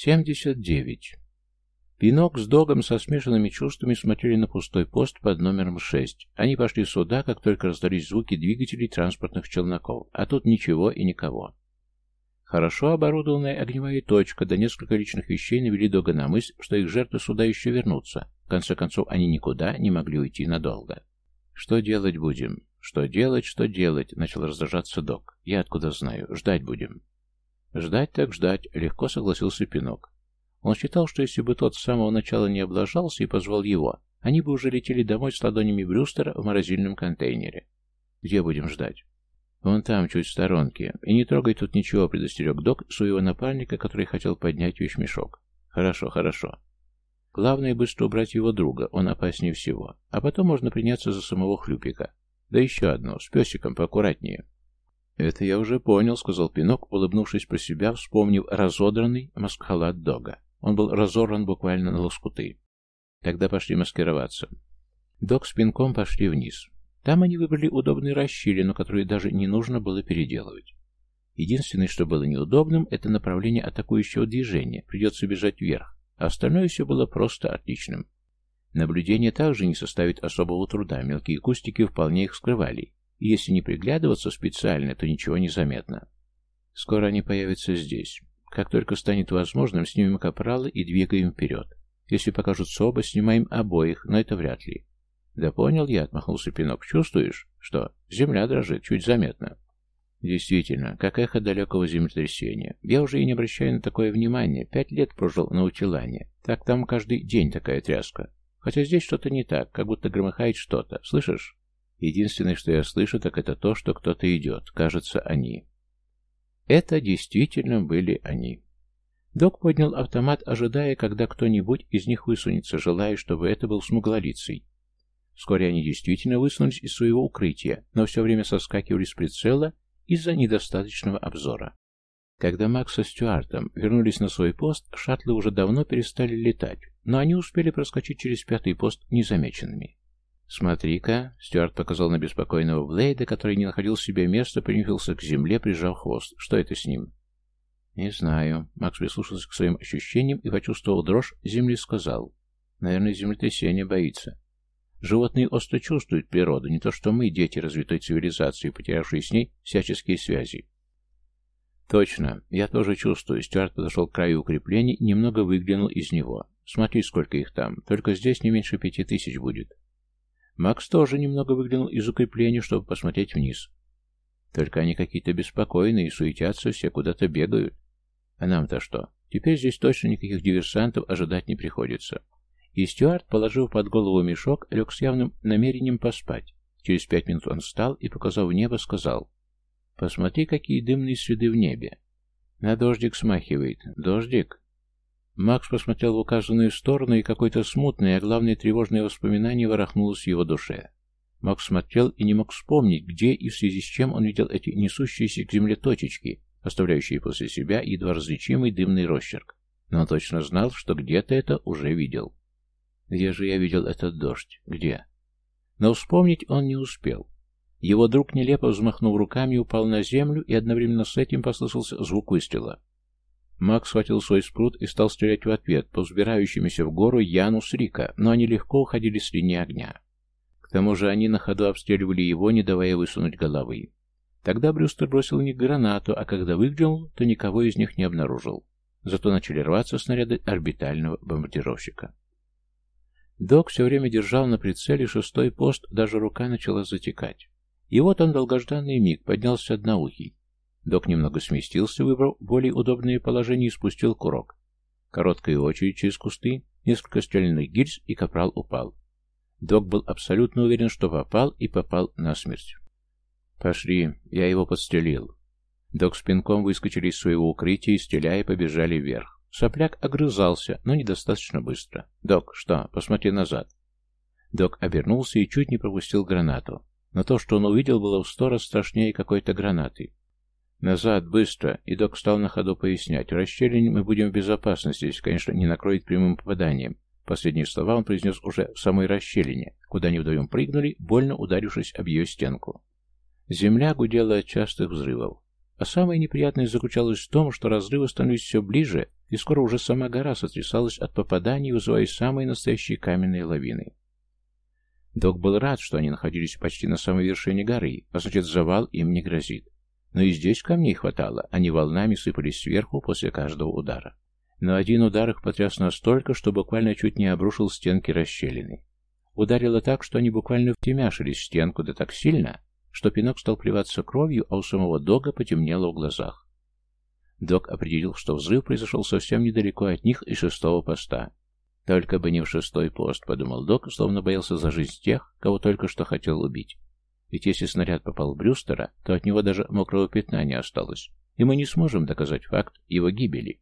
79. Пинок с Догом со смешанными чувствами смотрели на пустой пост под номером 6. Они пошли сюда, как только раздались звуки двигателей транспортных челноков, а тут ничего и никого. Хорошо оборудованная огневая точка, да несколько личных вещей навели Дога на мысль, что их жертвы сюда еще вернутся. В конце концов, они никуда не могли уйти надолго. «Что делать будем? Что делать, что делать?» — начал раздражаться Дог. «Я откуда знаю? Ждать будем». «Ждать так ждать», — легко согласился Пинок. Он считал, что если бы тот с самого начала не облажался и позвал его, они бы уже летели домой с ладонями Брюстера в морозильном контейнере. Где будем ждать? Вон там, чуть в сторонке. И не трогай тут ничего, предостерег док своего напарника, который хотел поднять вещмешок. Хорошо, хорошо. Главное быстро убрать его друга, он опаснее всего. А потом можно приняться за самого хлюпика. Да еще одно, с песиком поаккуратнее. «Это я уже понял», — сказал Пинок, улыбнувшись про себя, вспомнив разодранный маскхалат дога. Он был разорван буквально на лоскуты. Тогда пошли маскироваться. Док с пинком пошли вниз. Там они выбрали удобные расщелину, которую даже не нужно было переделывать. Единственное, что было неудобным, это направление атакующего движения. Придется бежать вверх. А остальное все было просто отличным. Наблюдение также не составит особого труда. Мелкие кустики вполне их скрывали. И если не приглядываться специально, то ничего не заметно. Скоро они появятся здесь. Как только станет возможным, снимем капрала и двигаем вперед. Если покажутся оба, снимаем обоих, но это вряд ли. Да понял я, отмахнулся Пинок. Чувствуешь, что? Земля дрожит, чуть заметно. Действительно, как эхо далекого землетрясения. Я уже и не обращаю на такое внимания. Пять лет прожил на Утилане. Так там каждый день такая тряска. Хотя здесь что-то не так, как будто громыхает что-то. Слышишь? Единственное, что я слышу, так это то, что кто-то идет. Кажется, они. Это действительно были они. Док поднял автомат, ожидая, когда кто-нибудь из них высунется, желая, чтобы это был смуглолицый. Вскоре они действительно высунулись из своего укрытия, но все время соскакивали с прицела из-за недостаточного обзора. Когда Макс со Стюартом вернулись на свой пост, шаттлы уже давно перестали летать, но они успели проскочить через пятый пост незамеченными. «Смотри-ка», — Стюарт показал на беспокойного Блейда, который не находил себе места, принюхался к земле, прижав хвост. «Что это с ним?» «Не знаю». Макс прислушался к своим ощущениям и почувствовал дрожь земли, сказал. «Наверное, землетрясение боится. Животные остро чувствуют природу, не то что мы, дети развитой цивилизации, потерявшие с ней всяческие связи». «Точно. Я тоже чувствую». Стюарт подошел к краю укреплений и немного выглянул из него. «Смотри, сколько их там. Только здесь не меньше пяти тысяч будет». Макс тоже немного выглянул из укрепления, чтобы посмотреть вниз. Только они какие-то беспокойные, суетятся, все куда-то бегают. А нам-то что? Теперь здесь точно никаких диверсантов ожидать не приходится. И Стюарт, положив под голову мешок, лег с явным намерением поспать. Через пять минут он встал и, показав небо, сказал, «Посмотри, какие дымные следы в небе. На дождик смахивает. Дождик?» Макс посмотрел в указанную сторону, и какое-то смутное, а главное тревожное воспоминание ворохнулось в его душе. Макс смотрел и не мог вспомнить, где и в связи с чем он видел эти несущиеся к земле точечки, оставляющие после себя едва различимый дымный росчерк. Но он точно знал, что где-то это уже видел. Где же я видел этот дождь? Где? Но вспомнить он не успел. Его друг, нелепо взмахнув руками, упал на землю, и одновременно с этим послышался звук выстрела. Макс схватил свой спрут и стал стрелять в ответ по взбирающимися в гору Яну с Рика, но они легко уходили с линии огня. К тому же они на ходу обстреливали его, не давая высунуть головы. Тогда Брюстер бросил в них гранату, а когда выглянул, то никого из них не обнаружил. Зато начали рваться снаряды орбитального бомбардировщика. Док все время держал на прицеле шестой пост, даже рука начала затекать. И вот он, долгожданный миг, поднялся одноухий. Док немного сместился, выбрал более удобное положение и спустил курок. Короткая очередь через кусты, несколько стрелянных гильз, и капрал упал. Док был абсолютно уверен, что попал, и попал насмерть. «Пошли, я его подстрелил». Док с пинком выскочили из своего укрытия и, стреляя, побежали вверх. Сопляк огрызался, но недостаточно быстро. «Док, что? Посмотри назад». Док обернулся и чуть не пропустил гранату. Но то, что он увидел, было в сто раз страшнее какой-то гранаты. «Назад, быстро!» И док стал на ходу пояснять. «В расщелине мы будем в безопасности, если, конечно, не накроет прямым попаданием». Последние слова он произнес уже в самой расщелине, куда они вдвоем прыгнули, больно ударившись об ее стенку. Земля гудела от частых взрывов. А самое неприятное заключалось в том, что разрывы становились все ближе, и скоро уже сама гора сотрясалась от попаданий, вызывая самые настоящие каменные лавины. Док был рад, что они находились почти на самой вершине горы, а значит завал им не грозит. Но и здесь камней хватало, они волнами сыпались сверху после каждого удара. Но один удар их потряс настолько, что буквально чуть не обрушил стенки расщелины. Ударило так, что они буквально втемяшились в стенку, да так сильно, что пинок стал плеваться кровью, а у самого Дога потемнело в глазах. Док определил, что взрыв произошел совсем недалеко от них и шестого поста. «Только бы не в шестой пост», — подумал Док, словно боялся за жизнь тех, кого только что хотел убить. Ведь если снаряд попал в Брюстера, то от него даже мокрого пятна не осталось, и мы не сможем доказать факт его гибели.